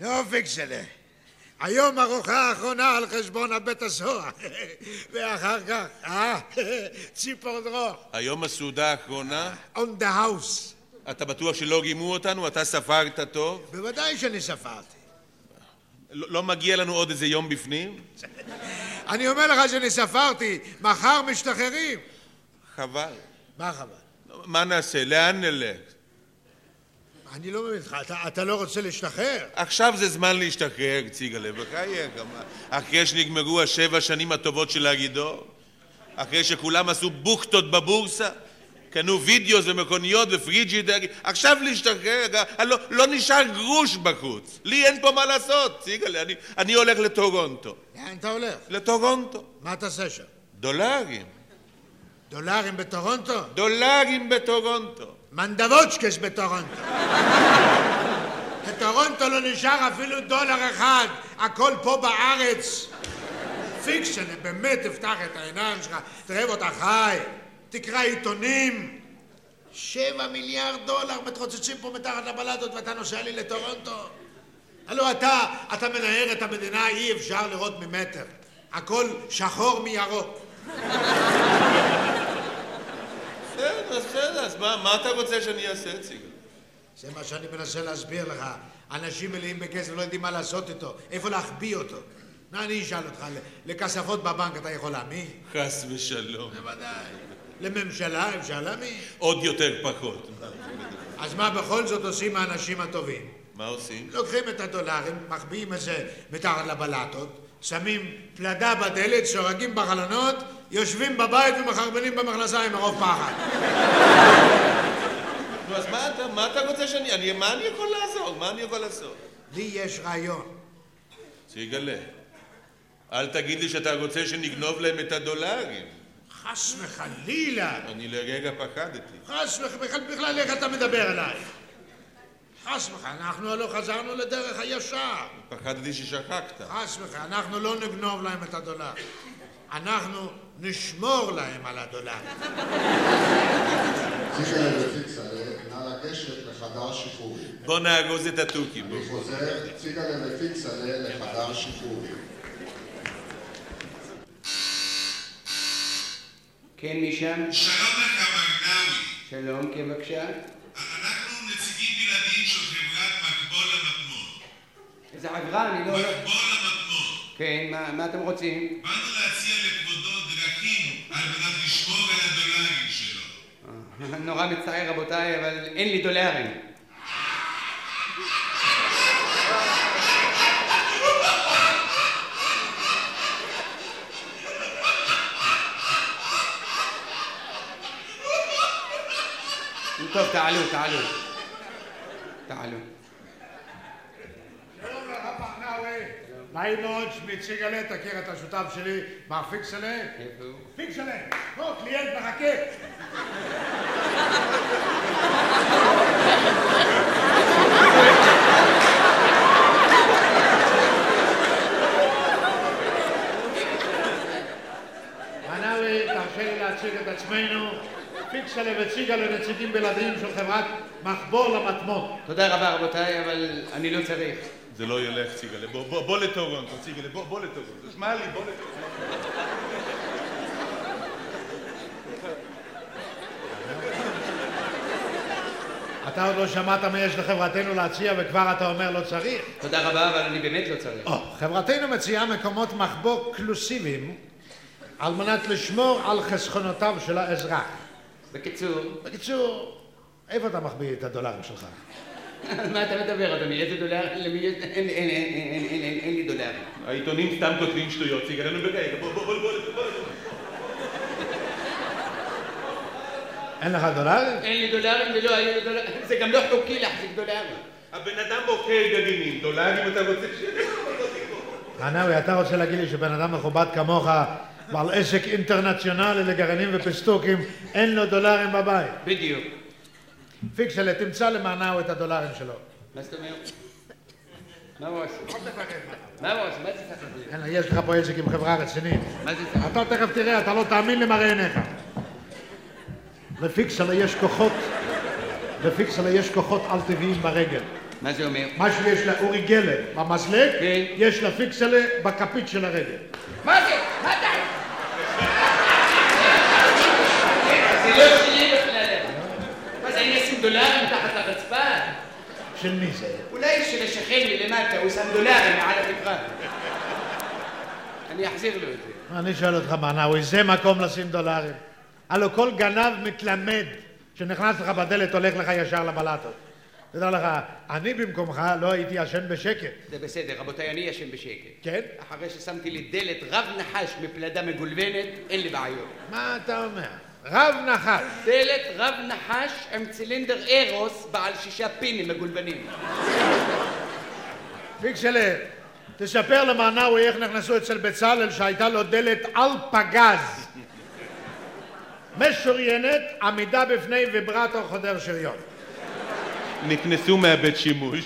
נו, פיקסלה. היום ארוחה אחרונה על חשבון הבית הסוהר. ואחר כך, אה? ציפור דרור. היום הסעודה האחרונה? On the house. אתה בטוח שלא רימו אותנו? אתה ספרת טוב? בוודאי שאני ספרתי. לא, לא מגיע לנו עוד איזה יום בפנים? אני אומר לך שאני ספרתי, מחר משתחררים. חבל. מה חבל? מה נעשה? לאן נלך? אני לא מבין אותך, אתה, אתה לא רוצה להשתחרר? עכשיו זה זמן להשתחרר, ציגלה, בחייך. אחרי שנגמרו השבע שנים הטובות של הגידור? אחרי שכולם עשו בוכטות בבורסה? קנו וידאו ומכוניות ופריג'ידר, עכשיו להשתחרר, לא, לא נשאר גרוש בחוץ. לי אין פה מה לעשות, ציגלה, אני, אני הולך לטורונטו. לאן אתה הולך? לטורונטו. מה תעשה שם? דולרים. דולרים בטורונטו? דולרים בטורונטו. מנדבוצ'קס בטורונטו. בטורונטו לא נשאר אפילו דולר אחד, הכל פה בארץ. פיקשן, באמת תפתח את העיניים שלך, תראה אותה חי, תקרא עיתונים. שבע מיליארד דולר מתרוצצים פה מתחת לבלטות ואתה נוסע לי לטורונטו? הלו אתה, אתה מנער את המדינה, אי אפשר לראות ממטר. הכל שחור מירוק. בסדר, בסדר, אז מה, מה אתה רוצה שאני אעשה, ציגל? זה מה שאני מנסה להסביר לך. אנשים מלאים בכסף לא יודעים מה לעשות איתו, איפה להחביא אותו. מה אני אשאל אותך, לכספות בבנק אתה יכול להאמין? חס ושלום. בוודאי. לממשלה אפשר להאמין. עוד יותר פחות. אז מה בכל זאת עושים האנשים הטובים? מה עושים? לוקחים את הדולרים, מחביאים את זה מתחת לבלטות, שמים פלדה בדלת, סורגים בחלונות, יושבים בבית ומחרבנים במכנסיים מרוב פחד. נו, אז מה אתה, מה אתה רוצה שאני... אני, מה אני יכול לעזור? מה אני יכול לעשות? לי יש רעיון. שיגלה. אל תגיד לי שאתה רוצה שנגנוב להם את הדולרים. חס וחלילה. אני לרגע פחדתי. חס וחלילה, בכלל איך אתה מדבר אליי? חס וחלילה, אנחנו לא חזרנו לדרך הישר. פחדתי ששכחת. חס וחלילה, אנחנו לא נגנוב להם את הדולר. אנחנו נשמור להם על הדולר. נא לגשת לחדר שחרורים. בוא נאגוז את התוכי. אני חוזר, ציגלה ופיקסלה לחדר שחרורים. כן, מי שם? שלום לך, מר נאווי. שלום, כן, בבקשה. איזה חברה, אני לא... המטמון. כן, מה, מה אתם רוצים? באנו להציע לכבודו דרכים על מנת לשמור על הדולרים שלו. נורא מצטער, רבותיי, אבל אין לי דולרים. טוב, תעלו, תעלו. תעלו. פחנאווי. נעים מאוד, שמי ציגלה, תכיר את השותף שלי, מר פיקסלה. איפה הוא? פיקסלה, בוא, קליינט מחכה. מנאווי, תרשה לי להציג את עצמנו. פיקסלה וציגלה נציגים בלעדיים של חברת מחבור למטמון. תודה רבה, רבותיי, אבל אני לא צריך. זה לא ילך, ציגלה. בוא, בוא, בוא לטורונטו, ציגלה. בוא, בוא לטורונטו. שמע לי, בוא לטורונטו. אתה עוד לא שמעת מה יש לחברתנו להציע וכבר אתה אומר לא צריך? תודה רבה, אבל אני באמת לא צריך. או, חברתנו מציעה מקומות מחבוא קלוסיביים על מנת לשמור על חסכונותיו של האזרח. בקיצור, בקיצור, איפה אתה מחביא את הדולרים שלך? על מה אתה מדבר, אדוני? איזה דולר? למי יש? אין לי דולרים. העיתונים סתם כותבים שטויות, ציגלה. נו, בחייך. בוא, בוא, בוא, בוא. אין לך דולרים? אין לי דולרים ולא היו לי דולרים. זה גם לא חוקי להחזיק דולרים. הבן אדם מוכר גרעינים. דולרים אתה רוצה ש... ענאווי, אתה רוצה להגיד לי שבן אדם מכובד כמוך, בעל עסק אינטרנציונלי לגרעינים ופסטוקים, אין לו דולרים בבית? בדיוק. פיקסלה, תמצא למענאו את הדולרים שלו. מה זאת אומרת? מה הוא עושה? מה הוא עושה? מה זה? הנה, יש לך פה עסק עם חברה רצינית. מה זה? אתה תכף תראה, אתה לא תאמין למראה עיניך. לפיקסלה יש כוחות, לפיקסלה יש כוחות על-טבעיים ברגל. מה זה אומר? מה שיש לאורי גלר במזלג, כן. יש לפיקסלה בכפית של הרגל. מה זה? מה אתה? זה לא שלי בכלל. מה זה, אני אשים דולרים מתחת לרצפה? של מי זה? אולי של השכן מלמטה, הוא שם דולרים מעל התקרה. אני אחזיר לו את זה. אני שואל אותך, מנאווי, זה מקום לשים דולרים? הלו כל גנב מתלמד שנכנס לך בדלת הולך לך ישר לבלטות. תדע לך, אני במקומך לא הייתי ישן בשקט. זה בסדר, רבותיי, אני ישן בשקט. כן? אחרי ששמתי לי דלת רב נחש מפלדה מגולבנת, אין לי בעיות. מה אתה אומר? רב נחש. דלת רב נחש עם צילינדר ארוס בעל שישה פינים מגולבנים. פיקסלה, תספר למנאווי איך נכנסו אצל בצלאל שהייתה לו דלת על פגז. משוריינת, עמידה בפני ויברטור חודר שריון. נכנסו מהבית שימוש.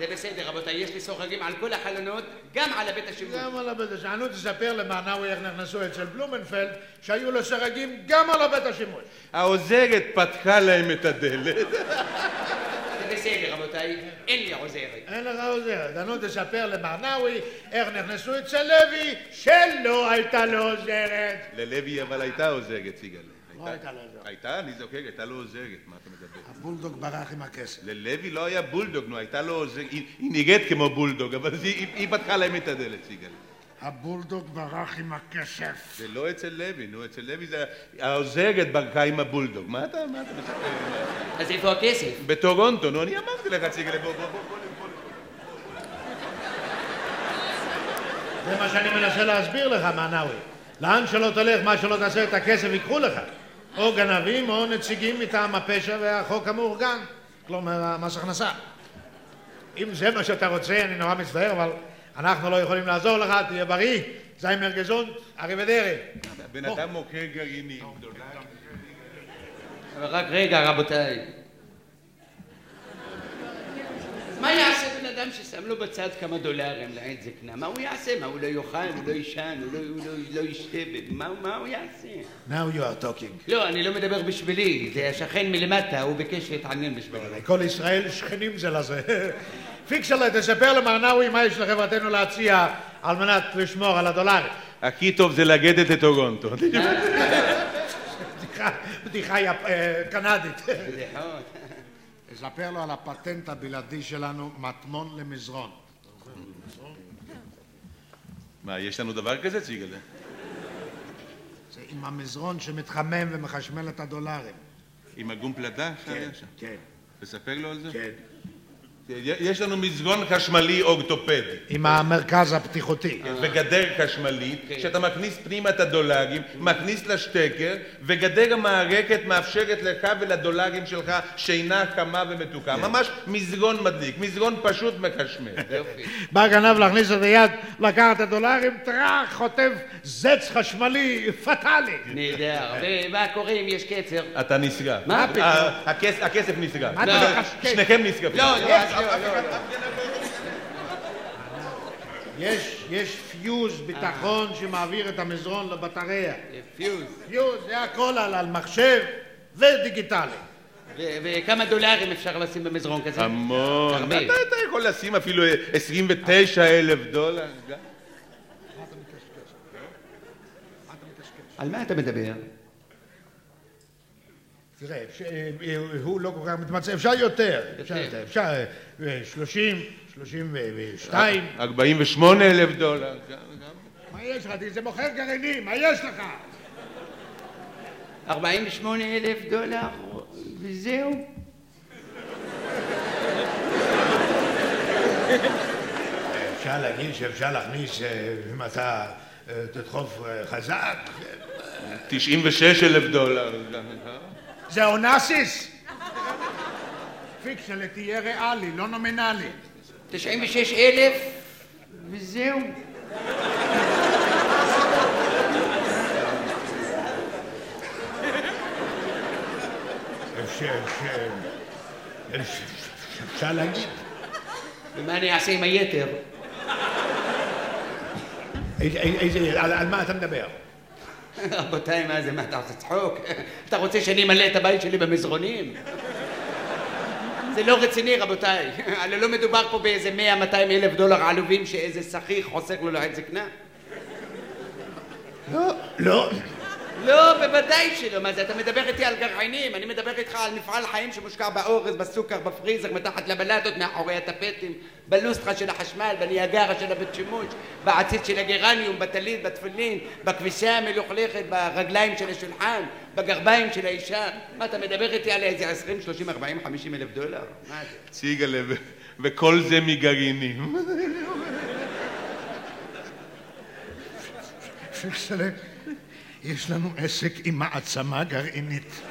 זה בסדר, רבותיי, יש לי סורגים על כל החלונות, גם על הבית השימוש. גם על הבית השימוש. תספר למנאווי איך נכנסו אצל בלומנפלד שהיו לו סרגים גם על הבית השימוש. העוזרת פתחה להם את הדלת. זה בסדר, רבותיי, אין לי עוזרת. אין לך עוזרת. נו, תספר למרנאווי איך נכנסו אצל לוי שלא הייתה לו עוזרת. ללוי אבל הייתה עוזרת, סיגל. לא הייתה לו עוזרת. הייתה, אני זוכר, הייתה לו עוזרת, מה אתה מדבר? הבולדוג ברח עם הכסף. ללוי לא היה בולדוג, נו, הייתה לו עוזרת, היא נראית כמו בולדוג, אבל היא- פתחה להם את הדלת, סיגל. הבולדוג ברח עם הכסף. זה לא אצל לוי, נו, אצל לוי זה... העוזרת ברחה עם הבולדוג. מה אתה, מה אתה מספר? אז איפה הכסף? בטורונטו, נו, אני אמרתי לך, סיגל, בוא, בוא, בוא. זה מה שאני מנסה להסביר לך, מנאווי. לאן שלא תלך, מה שלא תעשה את הכסף ייקחו לך. או גנבים או נציגים מטעם הפשע והחוק המאורגן. כלומר, מס הכנסה. אם זה מה שאתה רוצה, אני נורא מצטער, אבל אנחנו לא יכולים לעזור לך, תהיה בריא. זיימר גזונט, אריבדרי. הבן אדם מוכר גרעינים. רק רגע, רבותיי. מה יעשה בן אדם ששם לו בצד כמה דולרים לעת זקנה? מה הוא יעשה? מה, הוא לא יאכל, הוא לא יישן, הוא לא, הוא לא, לא ישתה? מה, מה הוא יעשה? Now you are talking. לא, אני לא מדבר בשבילי, זה השכן מלמטה, הוא ביקש להתעניין בשבילי. כל ישראל שכנים זה לזה. פיקסלה, תספר למר נאווי מה יש לחברתנו להציע על מנת לשמור על הדולר. הכי טוב זה לגדת את טורונטו. בדיחה, אה, קנדית. בדיחות. תספר לו על הפטנט הבלעדי שלנו, מטמון למזרון. מה, יש לנו דבר כזה, סיגל? זה עם המזרון שמתחמם ומחשמל את הדולרים. עם הגום פלדה? שהיה שם. כן, תספר לו על זה. כן. יש לנו מזרון חשמלי אורתופדי. עם המרכז הפתיחותי. וגדר חשמלית, שאתה מכניס פנימה את הדולרים, מכניס לשטקר, וגדר המערכת מאפשרת לך ולדולרים שלך שינה חמה ומתוקה. ממש מזרון מדליק, מזרון פשוט מחשמל. יופי. בא גנב להכניס את היד, לקח את הדולרים, טראח, חוטף זץ חשמלי פטאלי. נהדר. ומה קורה אם יש קצר? אתה נסגר. מה פתאום? הכסף נסגר. לא. שניכם נסגרים. לא, לא. יש, יש פיוז ביטחון שמעביר את המזרון לבטריה. פיוז. פיוז, זה הכל על, מחשב ודיגיטלי. וכמה דולרים אפשר לשים במזרון כזה? המון. אתה יכול לשים אפילו 29 אלף דולר. על מה אתה מדבר? תראה, אה, הוא לא כל כך מתמצא, אפשר יותר. אפשר יותר. אפשר אה, 30, 32. 48 אלף דולר. מה יש לך? זה מוכר גרעינים, מה יש לך? 48 אלף דולר, וזהו. אפשר להגיד שאפשר להכניס, אה, אם אתה אה, תדחוף חזק. 96 אלף דולר. זה אונסיס? פיקסל, תהיה ריאלי, לא נומינלי. 96 אלף, וזהו. אפשר- להגיד. ומה אני אעשה עם היתר? על מה אתה מדבר? רבותיי, מה זה, מה אתה עושה צחוק? אתה רוצה שאני אמלא את הבית שלי במזרונים? זה לא רציני רבותיי, הרי לא מדובר פה באיזה 100-200 אלף דולר עלובים שאיזה שכיר חוסך לו לעת זקנה. לא, לא. לא, בוודאי שלא, מה זה, אתה מדבר איתי על גרעינים, אני מדבר איתך על מפעל חיים שמושקע באורז, בסוכר, בפריזר, מתחת לבלטות, מאחורי הטפטים, בלוסטרה של החשמל, בניאגרה של הבית שימוש, בעציץ של הגרניום, בטלית, בתפילין, בכביסה המלוכלכת, ברגליים של השולחן, בגרביים של האישה. מה, אתה מדבר איתי על איזה 20, 30, 40, 50 אלף דולר? מה זה? ציגלה, וכל זה מגרעינים. יש לנו עסק עם מעצמה גרעינית.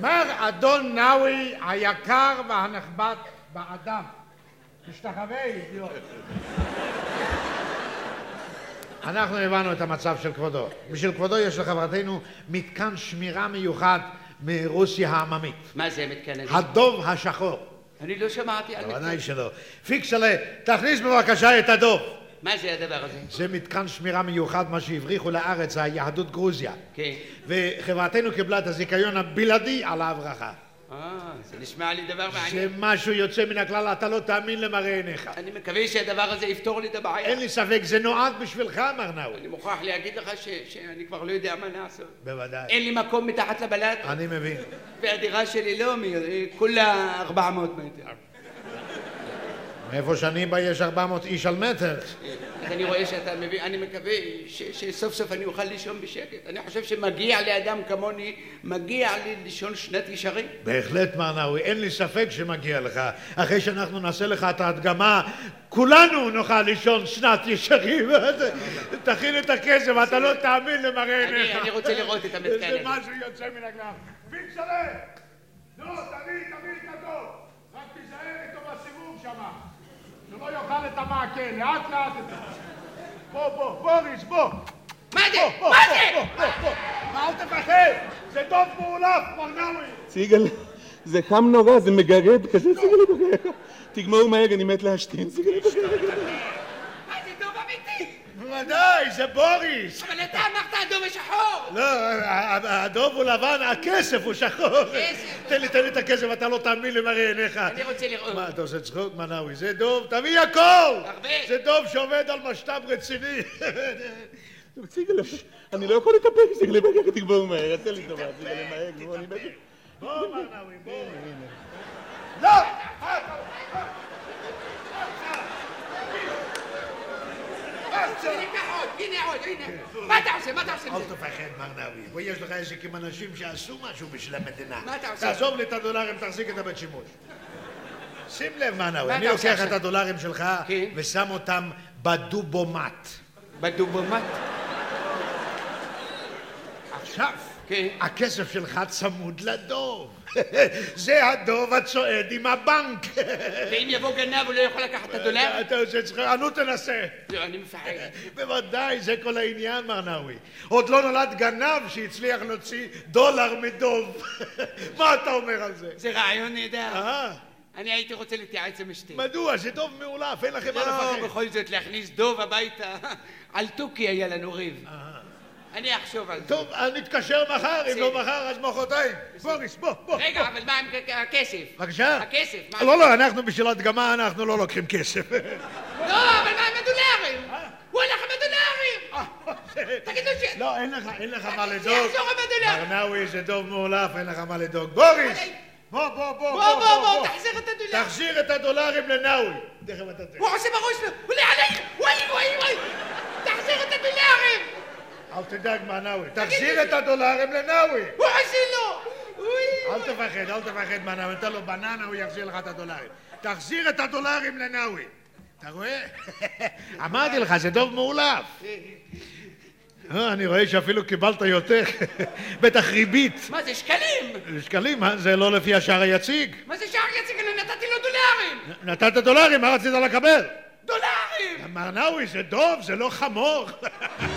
מר אדון נאווי היקר והנכבד באדם. תשתחווה, אידיוט. אנחנו הבנו את המצב של כבודו. בשביל כבודו יש לחברתנו מתקן שמירה מיוחד מרוסיה העממית. מה זה המתקן הזה? הדוב השחור. אני לא שמעתי על בוודאי מתקן. שלא. פיקסלה, תכניס בבקשה את הדוב. מה זה הדבר הזה? זה מתקן שמירה מיוחד, מה שהבריחו לארץ היהדות גרוזיה. כן. וחברתנו קיבלה את הזיכיון הבלעדי על ההברחה. אה, זה נשמע לי דבר מעניין. משהו יוצא מן הכלל, אתה לא תאמין למראה עיניך. אני מקווה שהדבר הזה יפתור לי את הבעיה. אין לי ספק, זה נועד בשבילך, מר נאווי. אני מוכרח להגיד לך ש- שאני כבר לא יודע מה לעשות. בוודאי. אין לי מקום מתחת לבלט, אני מבין. והדירה שלי לא, מי- כולה 400 מטר. מאיפה שאני בא יש 400 איש על מטר. אז אני רואה שאתה מבין, אני מקווה ש- שסוף סוף אני אוכל לישון בשקט. אני חושב שמגיע לאדם כמוני, מגיע לי לישון שנת ישרים. בהחלט, מר נאווי, אין לי ספק שמגיע לך. אחרי שאנחנו נעשה לך את ההדגמה, כולנו נוכל לישון שנת ישרים. תכין את הכסף, אתה לא תאמין למראה עיניך. אני רוצה לראות את המתקן זה הזה. משהו יוצא מן הכלל. פיקסלה! נו, תביא, תביא את הדוב. רק תיזהר איתו בסיבוב שם. שלא יאכל את המעקה, לאט לאט. בוא, בוא, בוריס, בוא. מה זה? מה זה? בוא, בוא, בוא. אל תפחד, זה דוב מאולף, מר נאווי. ציגלה, זה חם נורא, זה מגרד כזה, ציגלה בחייך. תגמור מהר, אני מת להשתין, ציגלה בחייך. זה? בוודאי, זה בוריס. אבל אתה אמרת הדוב השחור! לא, הדוב הוא לבן, הכסף הוא שחור. כסף. תן לי, תן לי את הכסף, אתה לא תאמין למראה עיניך. אני רוצה לראות. מה, אתה עושה צחוק, מנאווי? זה דוב, תביא הכל! הרבה. זה דוב שעובד על משת"פ רציני. אני לא יכול להתאפק, ציגלה בחייך, תגמור מהר, עשה לי טובה, ציגלה מהר, נו, אני מת. בוא, מנאווי, בוא. לא! מה אתה עושה? מה אתה עושה? אל? תפחד, מר נאווי. בוא, יש לך עסק עם אנשים שעשו משהו בשביל המדינה. מה אתה עושה? תעזוב לי את הדולרים, תחזיק את הבית שימוש. שים לב, מר נאווי, אני לוקח את? הדולרים שלך כן. ושם אותם בדובומט. בדובומט? עכשיו, כן. הכסף שלך צמוד לדוב. זה הדוב הצועד עם הבנק. ואם יבוא גנב הוא לא יכול לקחת את הדולר? אתה עושה צחוק, נו תנסה. לא, אני מפחד. בוודאי, זה כל העניין, מר נאווי. עוד לא נולד גנב שהצליח להוציא דולר מדוב. מה אתה אומר על זה? זה רעיון נהדר. אה, אני הייתי רוצה להתייעץ עם אשתי. מדוע? זה דוב מאולף, אין לכם מה לא, לפחד. בכל זאת להכניס דוב הביתה. על תוכי היה לנו ריב. אני אחשוב על זה. טוב, אז נתקשר מחר, אם לא מחר אז מחרתיים. בוריס, בוא, בוא. רגע, אבל מה עם הכסף? בבקשה. הכסף, מה? לא, לא, אנחנו בשביל הדגמה, אנחנו לא לוקחים כסף. לא, אבל מה עם הדולרים? הוא הלך עם הדולרים! תגידו ש... לא, אין לך, אין לך מה תגיד לדאוג. שיחזור עם הדולר. מר נאווי זה דוב מאולף, אין לך מה לדאוג. בוריס! בוא, בוא, בוא, בוא, בוא, בוא, תחזיר את הדולר. תחזיר את הדולרים לנאווי. תכף אתה תראה. הוא עושה בראש שלו, הוא עולה עליי! וואי, וואי, וואי! תחזיר את הדולרים! אל תדאג מהנאווי. תחזיר את הדולרים לנאווי. הוא עושה לו! אל תפחד, אל תפחד מהנאווי. תן לו בננה, הוא יחזיר לך את הדולרים. תחזיר את הדולרים לנאווי. אתה רואה? אמרתי לך, זה דוב מאולף. אה, אני רואה שאפילו קיבלת יותר. בטח ריבית. מה זה, שקלים? שקלים? זה לא לפי השער היציג. מה זה שער יציג? אני נתתי לו דולרים! נתת דולרים, מה רצית לקבל? דולרים! מר נאווי, זה דוב, זה לא חמור.